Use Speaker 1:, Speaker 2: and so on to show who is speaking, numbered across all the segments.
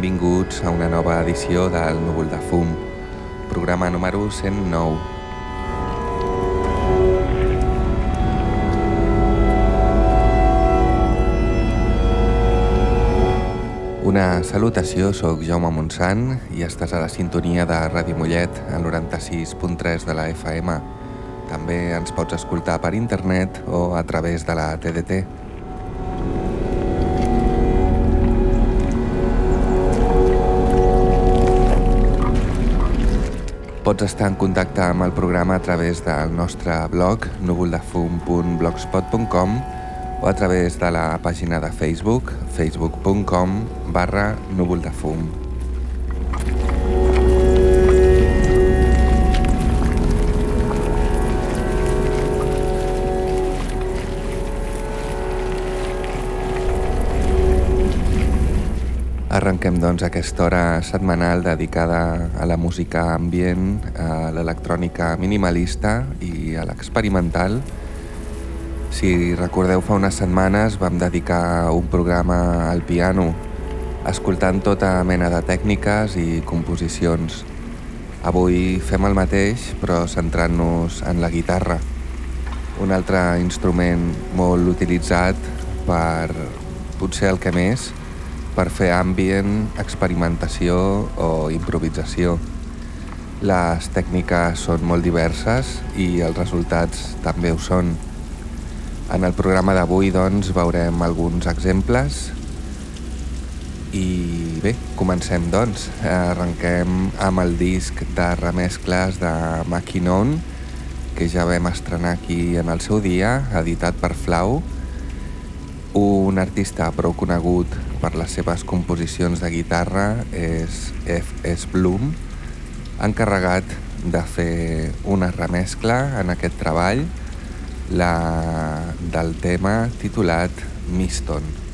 Speaker 1: Benvinguts a una nova edició del Núvol de Fum, programa número 109. Una salutació, sóc Jaume Montsant i estàs a la sintonia de Ràdio Mollet, al 96.3 de la FM. També ens pots escoltar per internet o a través de la TDT. Pots estar en contacte amb el programa a través del nostre blog núvoldefum.blogspot.com o a través de la pàgina de Facebook facebook.com barra núvoldefum. Arrenquem doncs aquesta hora setmanal dedicada a la música ambient, a l'electrònica minimalista i a l'experimental. Si recordeu, fa unes setmanes vam dedicar un programa al piano, escoltant tota mena de tècniques i composicions. Avui fem el mateix, però centrant-nos en la guitarra, un altre instrument molt utilitzat per, potser el que més, per fer ambient, experimentació o improvisació. Les tècniques són molt diverses i els resultats també ho són. En el programa d'avui doncs veurem alguns exemples i bé, comencem doncs. Arrenquem amb el disc de remescles de Maquinon que ja vam estrenar aquí en el seu dia, editat per Flau, un artista prou conegut per les seves composicions de guitarra és F.S. Bloom, encarregat de fer una remescla en aquest treball, la del tema titulat Miston.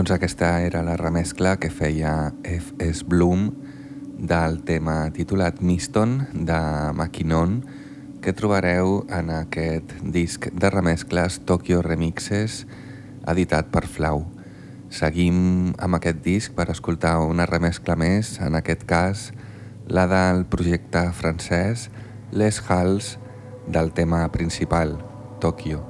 Speaker 1: Doncs aquesta era la remescla que feia F.S. Bloom del tema titulat Miston de Maquinon que trobareu en aquest disc de remescles Tokyo Remixes editat per Flau. Seguim amb aquest disc per escoltar una remescla més, en aquest cas la del projecte francès Les Halls del tema principal, Tokyo.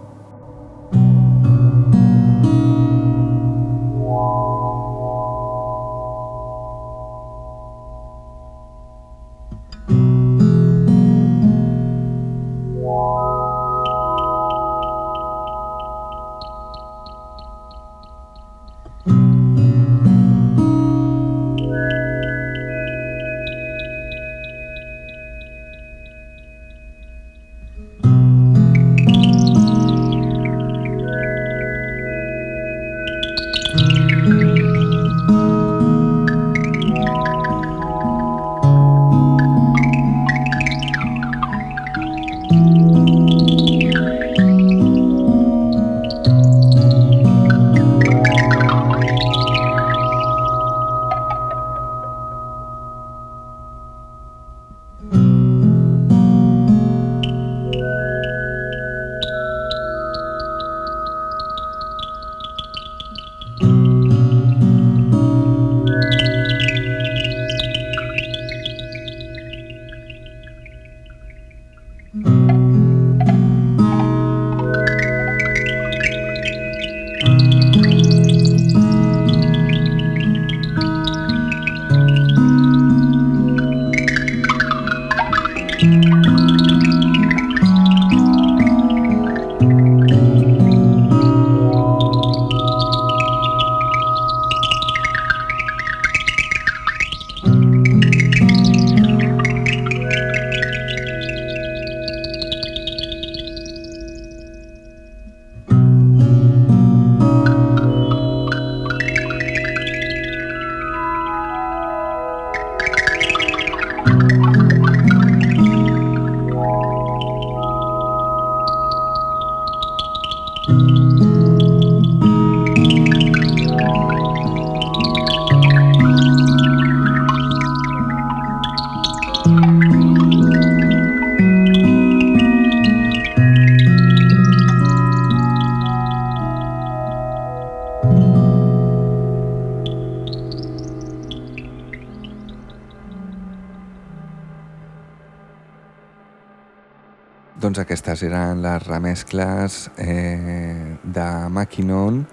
Speaker 1: Eren les remescles eh, de Maquinon,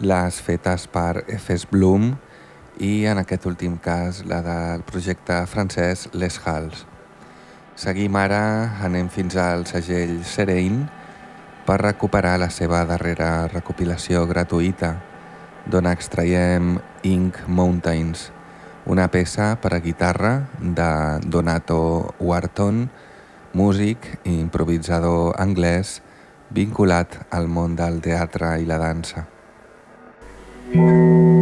Speaker 1: les fetes per F.S. Bloom i en aquest últim cas la del projecte francès Les Halls. Seguim ara, anem fins al segell Serene per recuperar la seva darrera recopilació gratuïta, d'on extraiem Ink Mountains, una peça per a guitarra de Donato Wharton, músic i improvisador anglès vinculat al món del teatre i la dansa. El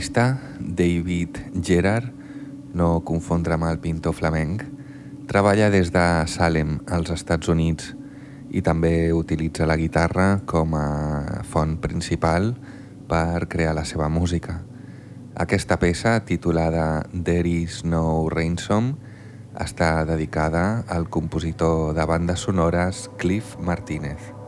Speaker 1: artista, David Gerard, no confondre amb el pintor flamenc, treballa des de Salem, als Estats Units, i també utilitza la guitarra com a font principal per crear la seva música. Aquesta peça, titulada There is no ransom, està dedicada al compositor de bandes sonores Cliff Martínez.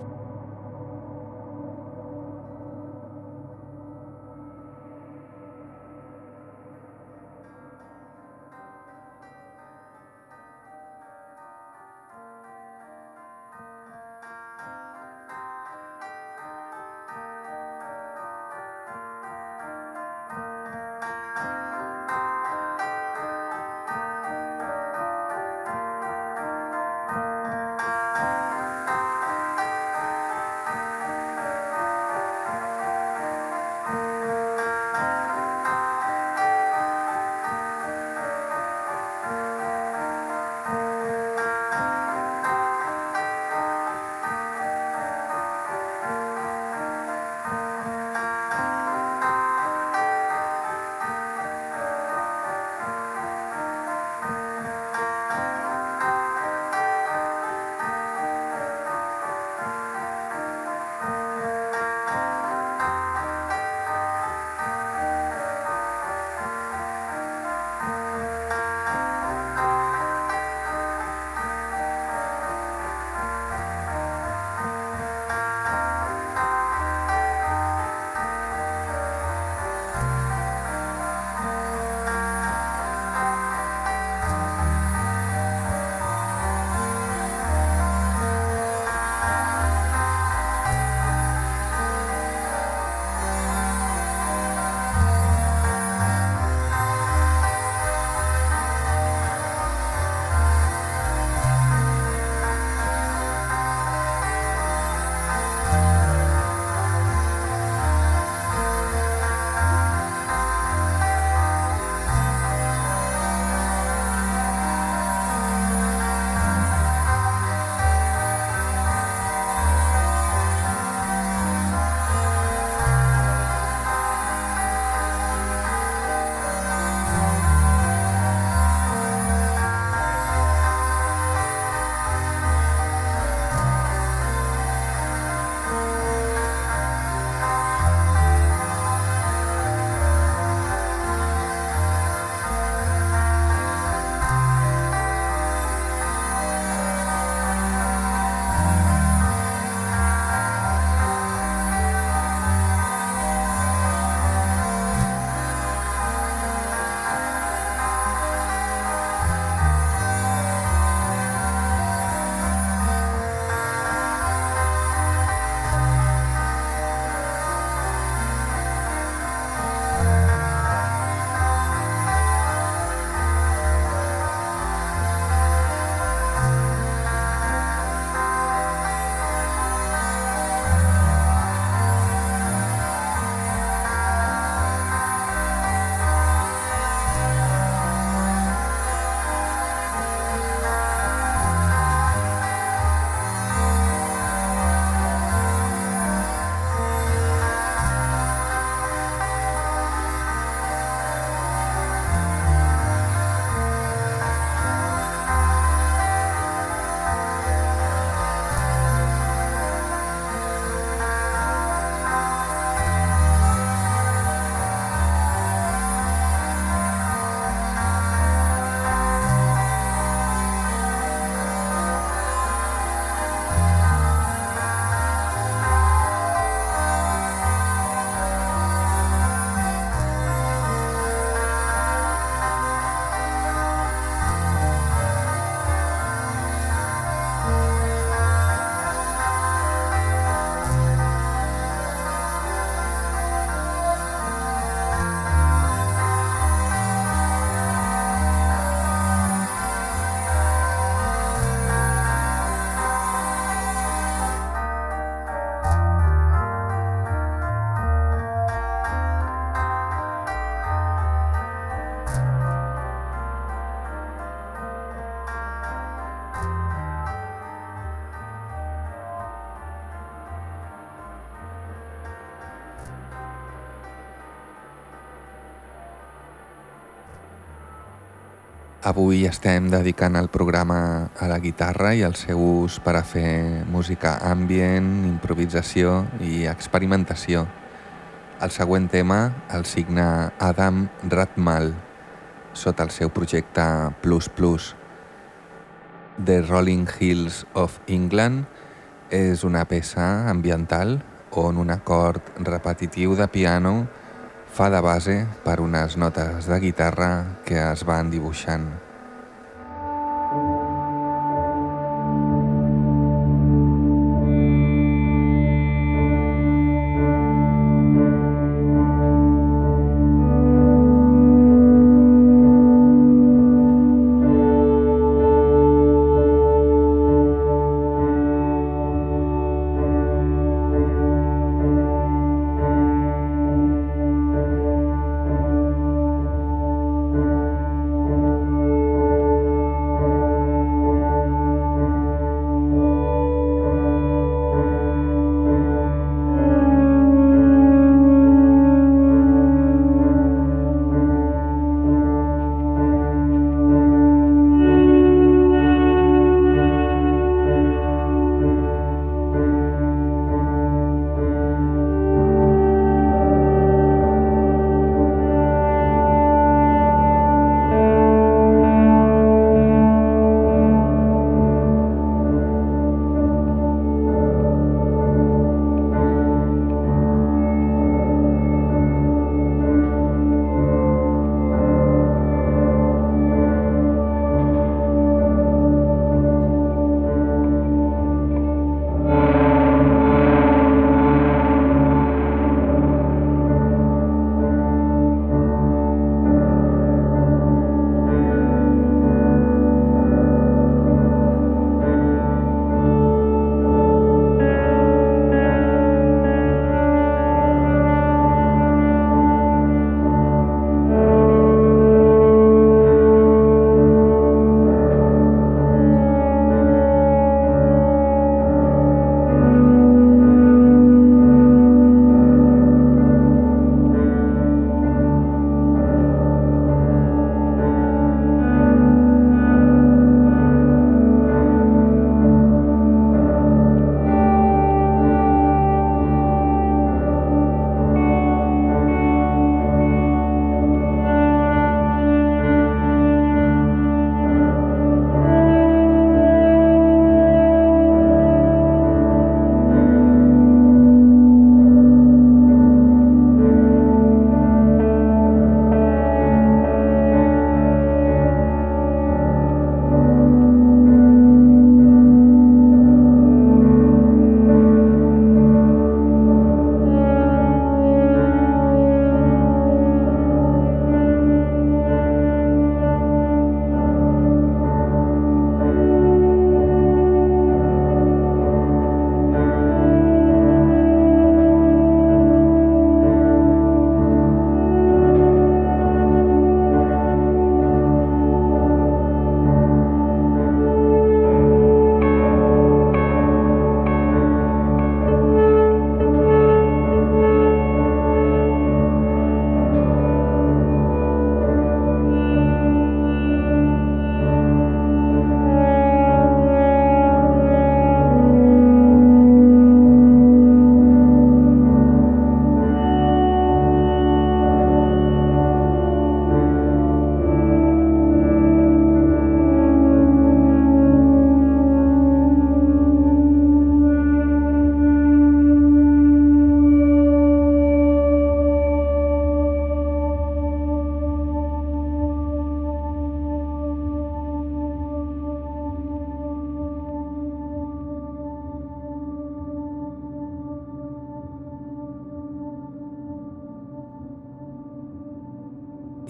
Speaker 1: Avui estem dedicant el programa a la guitarra i al seu ús per a fer música ambient, improvisació i experimentació. El següent tema el signa Adam Ratmal sota el seu projecte Plus Plus. The Rolling Hills of England és una peça ambiental on un acord repetitiu de piano fa de base per unes notes de guitarra que es van dibuixant.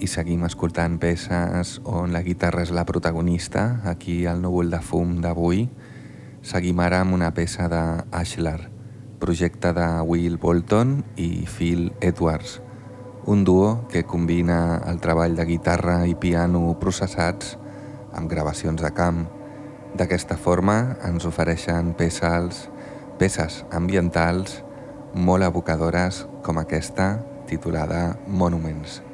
Speaker 1: I seguim escoltant peces on la guitarra és la protagonista. Aquí al núvol de fum d'avui seguim ara amb una peça de Ashlar, projecte de Will Bolton i Phil Edwards, un duo que combina el treball de guitarra i piano processats amb gravacions de camp. D'aquesta forma ens ofereixen peces, peces ambientals molt evocadores com aquesta titulada Monuments.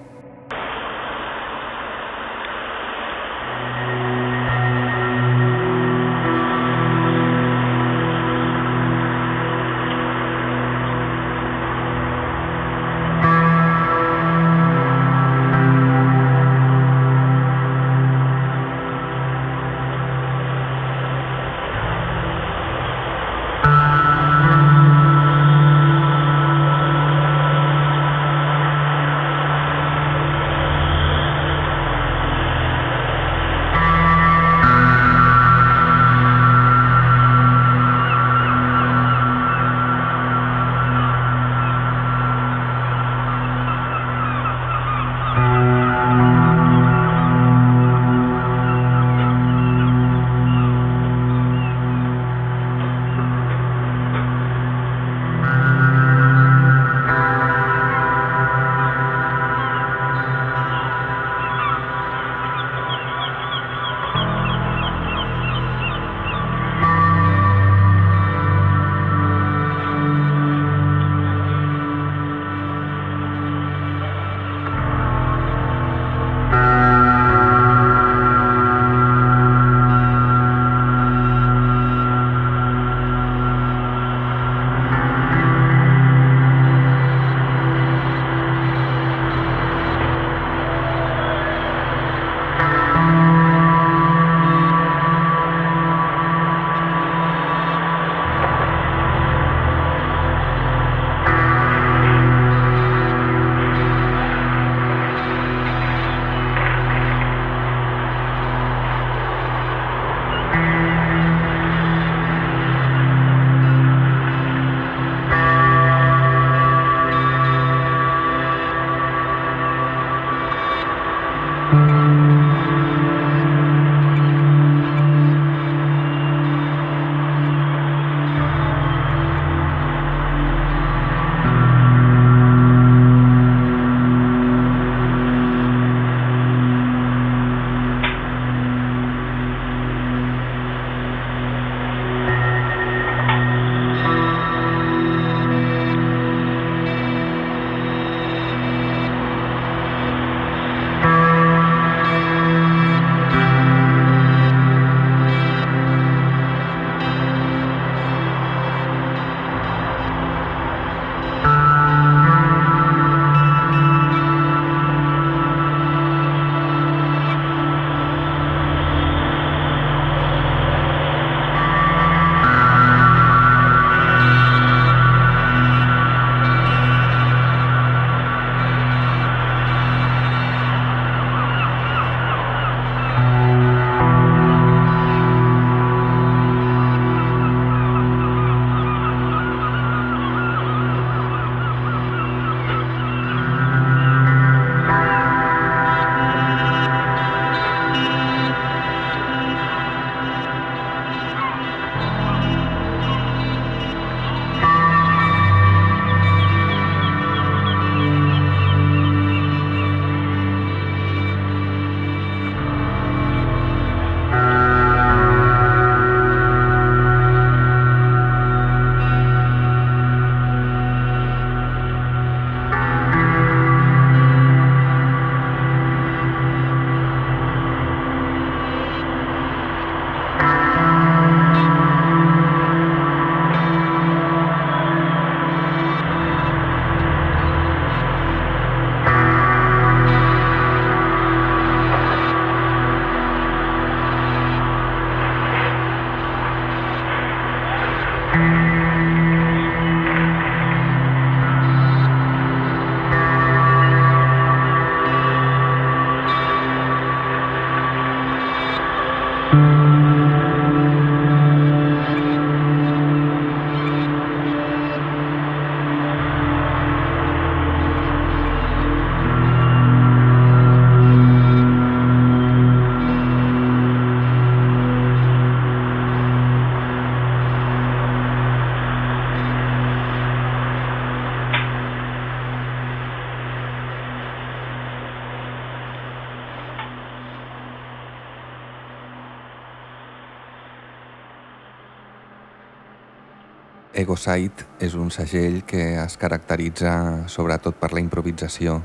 Speaker 2: Egosite és un segell que es caracteritza sobretot per la improvisació.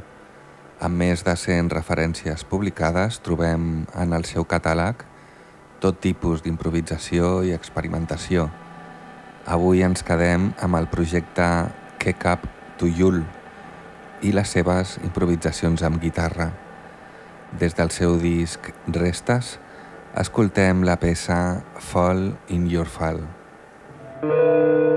Speaker 2: Amb més de 100 referències publicades trobem en el seu catàleg tot tipus d'improvisació i experimentació. Avui ens quedem amb el projecte to Yule i les seves improvisacions amb guitarra. Des del seu disc Restes, escoltem la peça Fall in Your Fall. Thank you.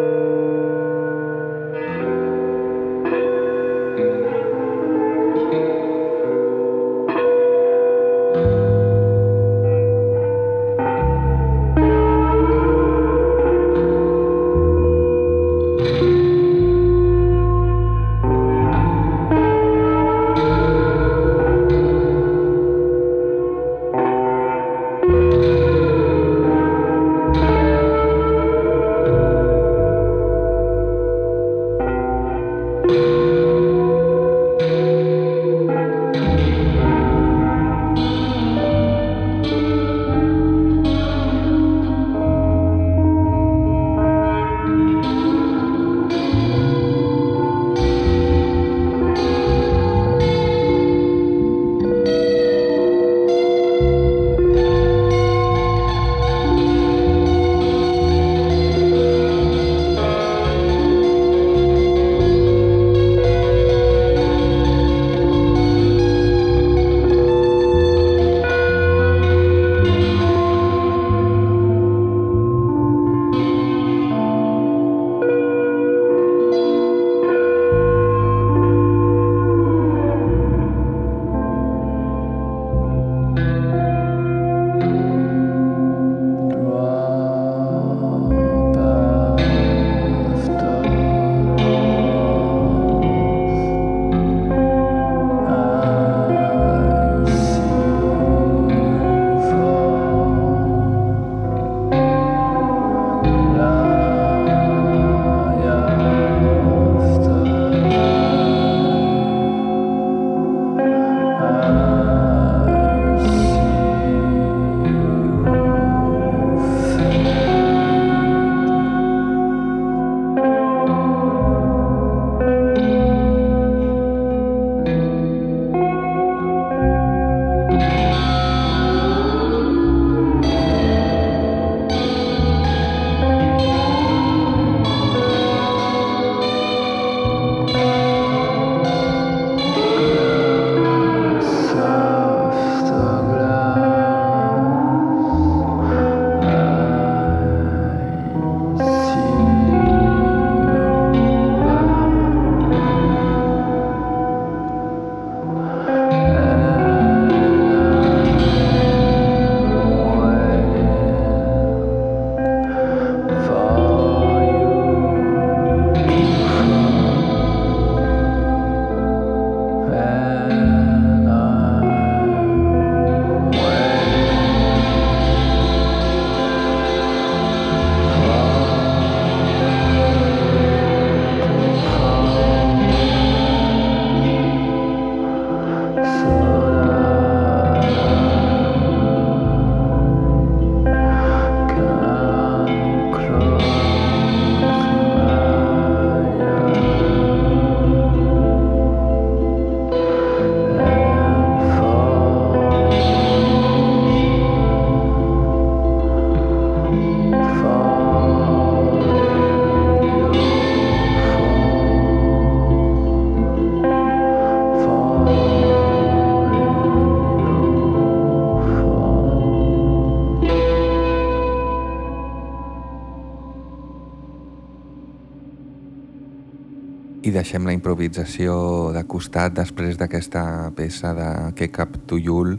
Speaker 2: Improvisació de costat després d'aquesta peça de Kick Up to Yule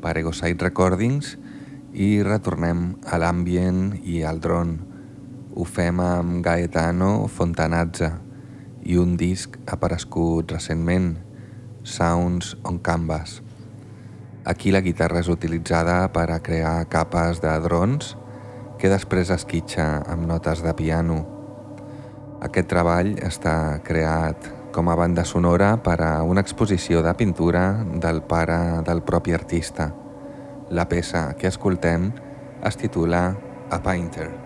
Speaker 2: per Egoside Recordings i retornem a l'ambient i al dron. Ho fem amb Gaetano Fontanazza i un disc aparegut recentment, Sounds on Canvas. Aquí la guitarra és utilitzada per a crear capes de drons que després esquitxa amb notes de piano. Aquest treball està creat com a banda sonora per a una exposició de pintura del pare del propi artista. La peça que escoltem es titula A Painter.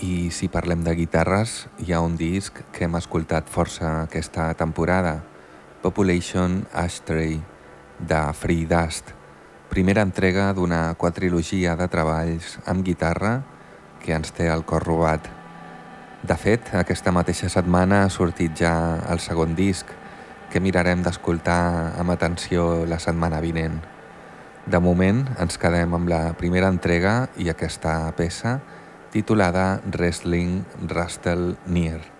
Speaker 1: I si parlem de guitarres, hi ha un disc que hem escoltat força aquesta temporada, Population Ashtray, de Free Dust, primera entrega d'una quadrilogia de treballs amb guitarra que ens té el cor robat. De fet, aquesta mateixa setmana ha sortit ja el segon disc, que mirarem d'escoltar amb atenció la setmana vinent. De moment ens quedem amb la primera entrega i aquesta peça titulada Wrestling Rastel Nier.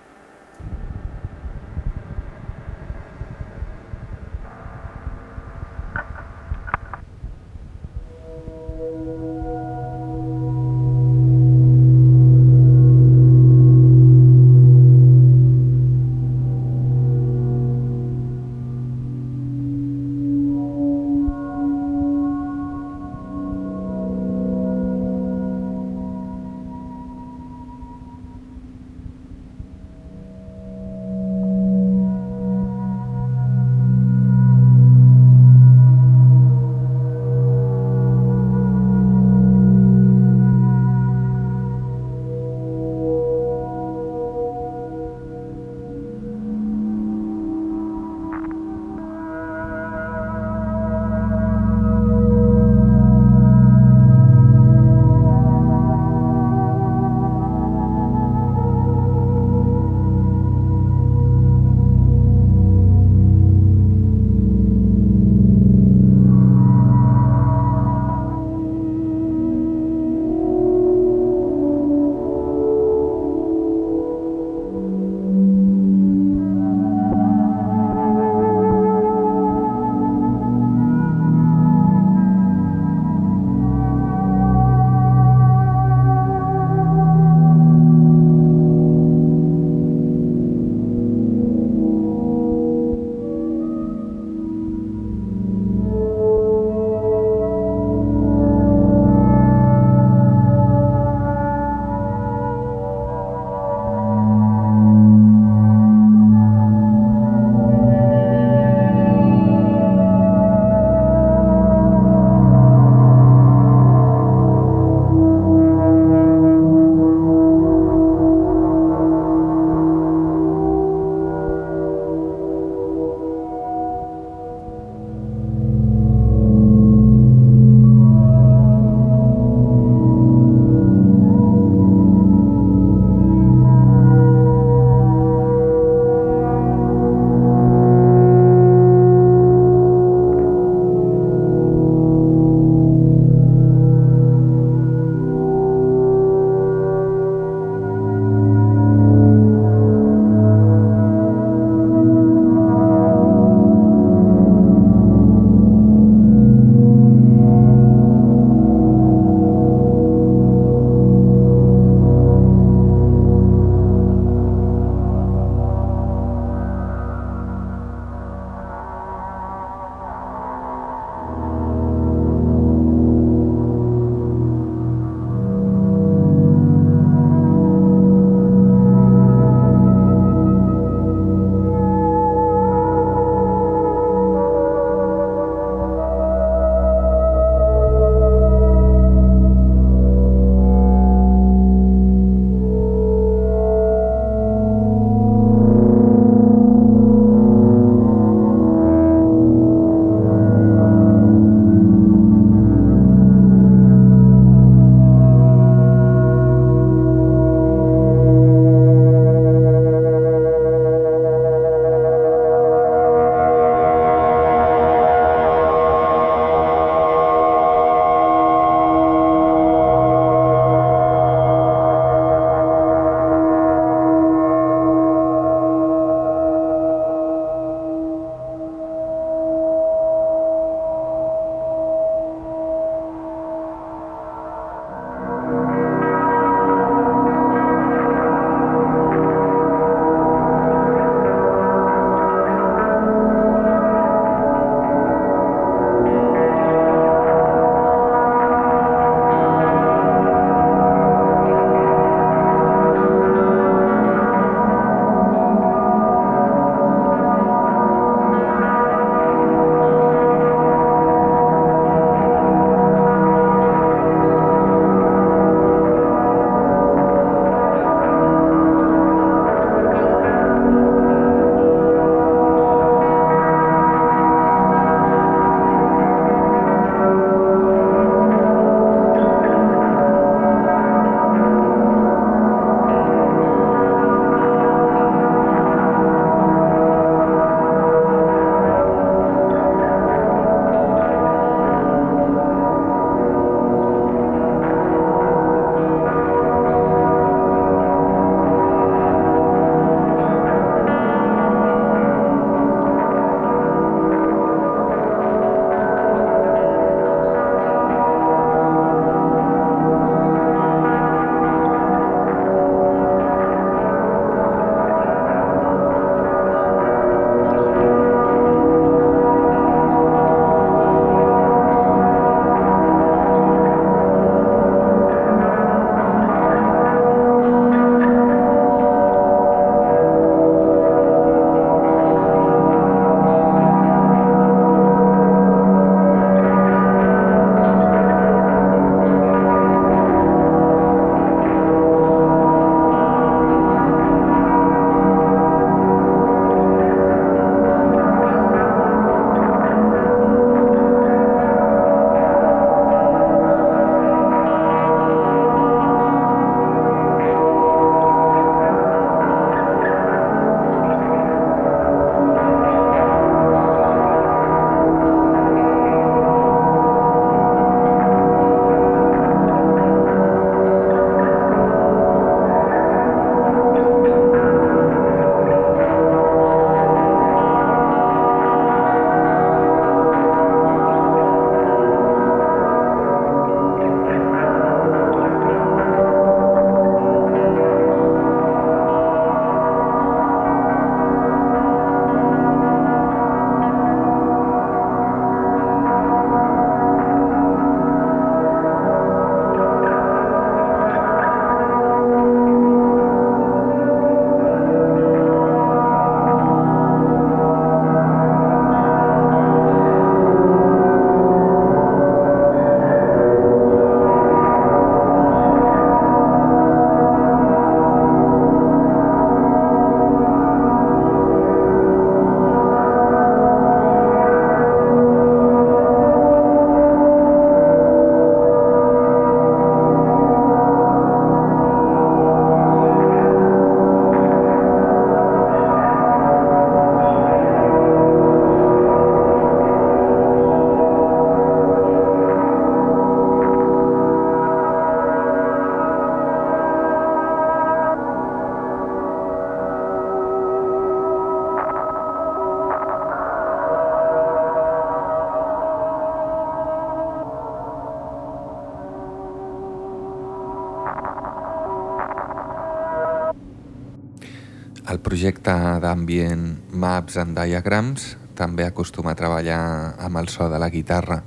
Speaker 1: D'ambient Maps and Diagrams també acostuma a treballar amb el so de la guitarra.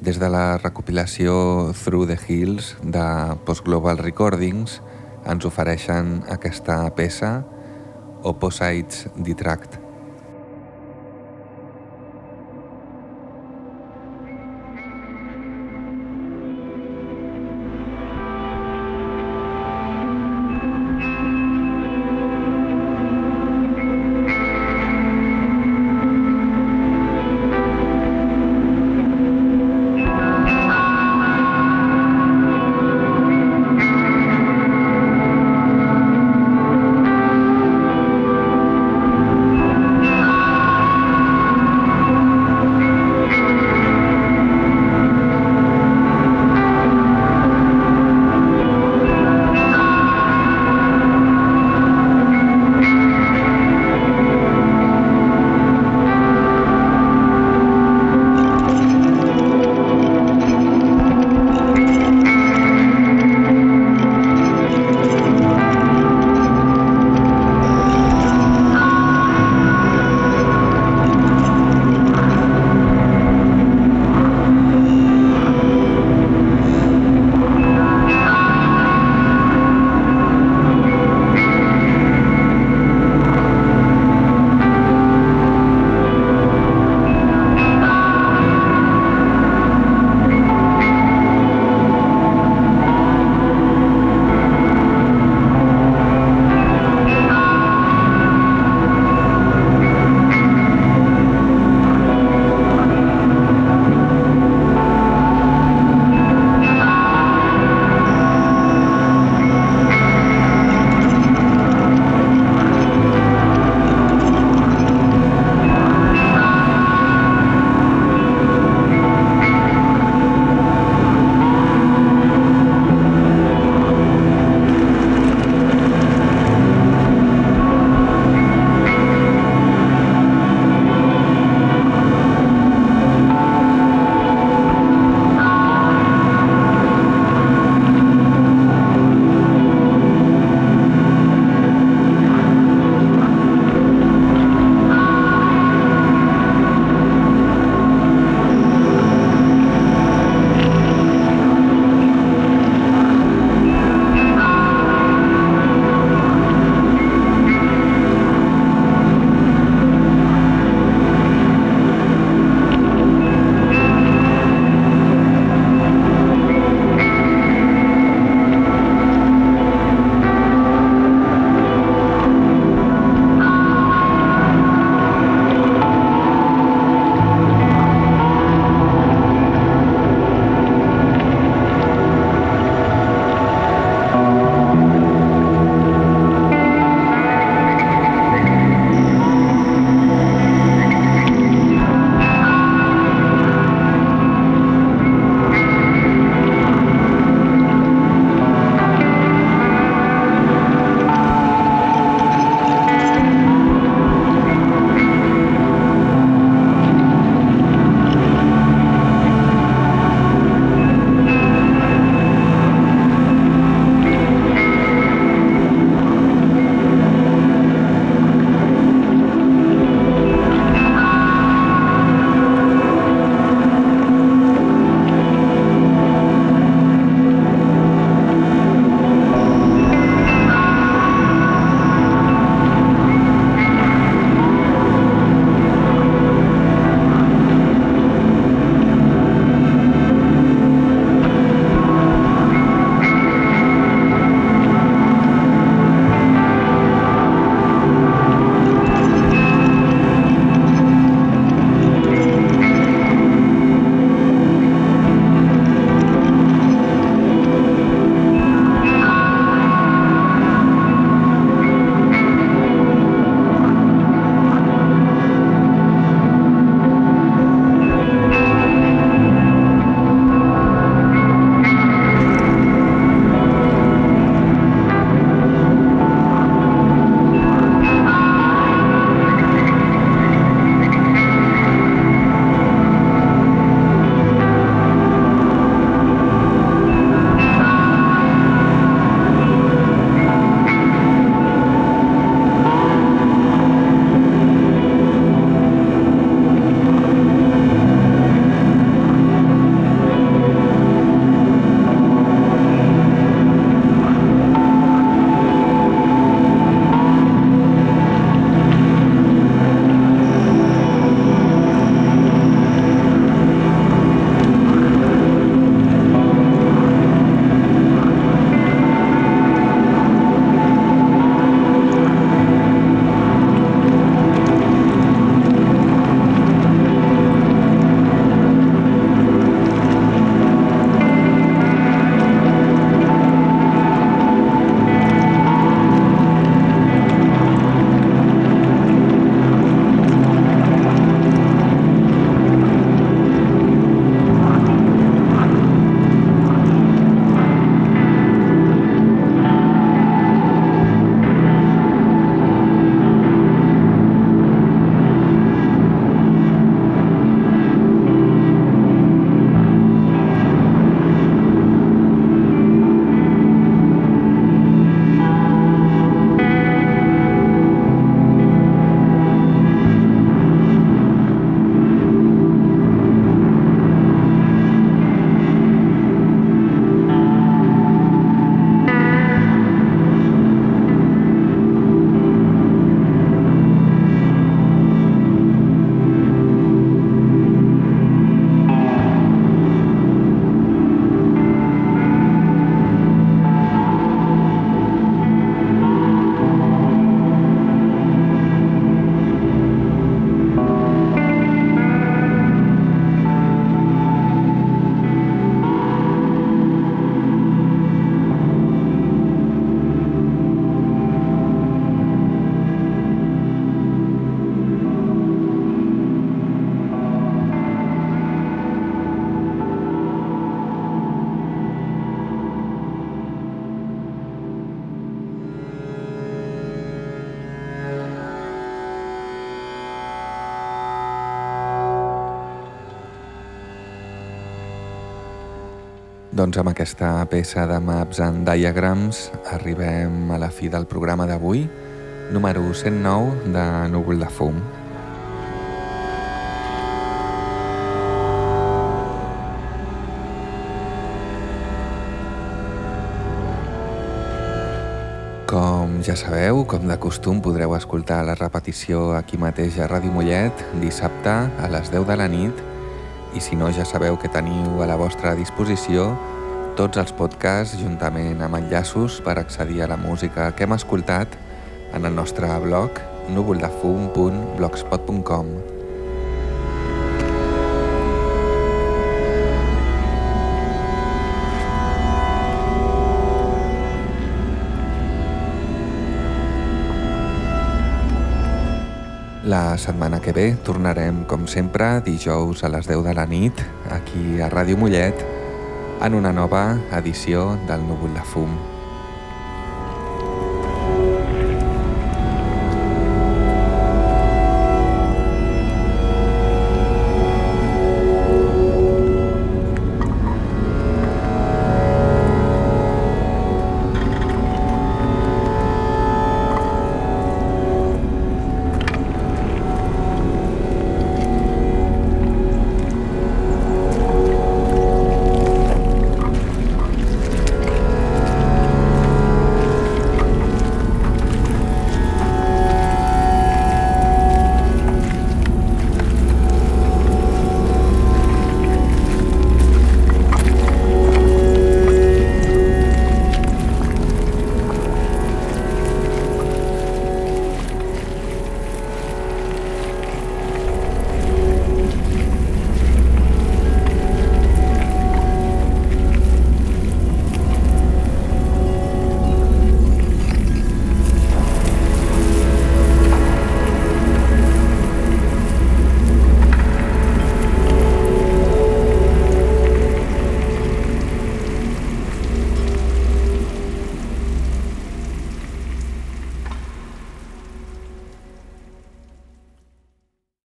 Speaker 1: Des de la recopilació Through the Hills de Post Global Recordings ens ofereixen aquesta peça Opposites Detract. Aquesta peça de Maps and Diagrams arribem a la fi del programa d'avui, número 109 de Núvol de Fum. Com ja sabeu, com de costum podreu escoltar la repetició aquí mateix a Ràdio Mollet dissabte a les 10 de la nit i si no ja sabeu que teniu a la vostra disposició tots els podcasts juntament amb enllaços per accedir a la música que hem escoltat en el nostre blog núvoldefum.blogspot.com La setmana que ve tornarem, com sempre, dijous a les 10 de la nit, aquí a Ràdio Mollet, en una nova edició del Núvol de Fum.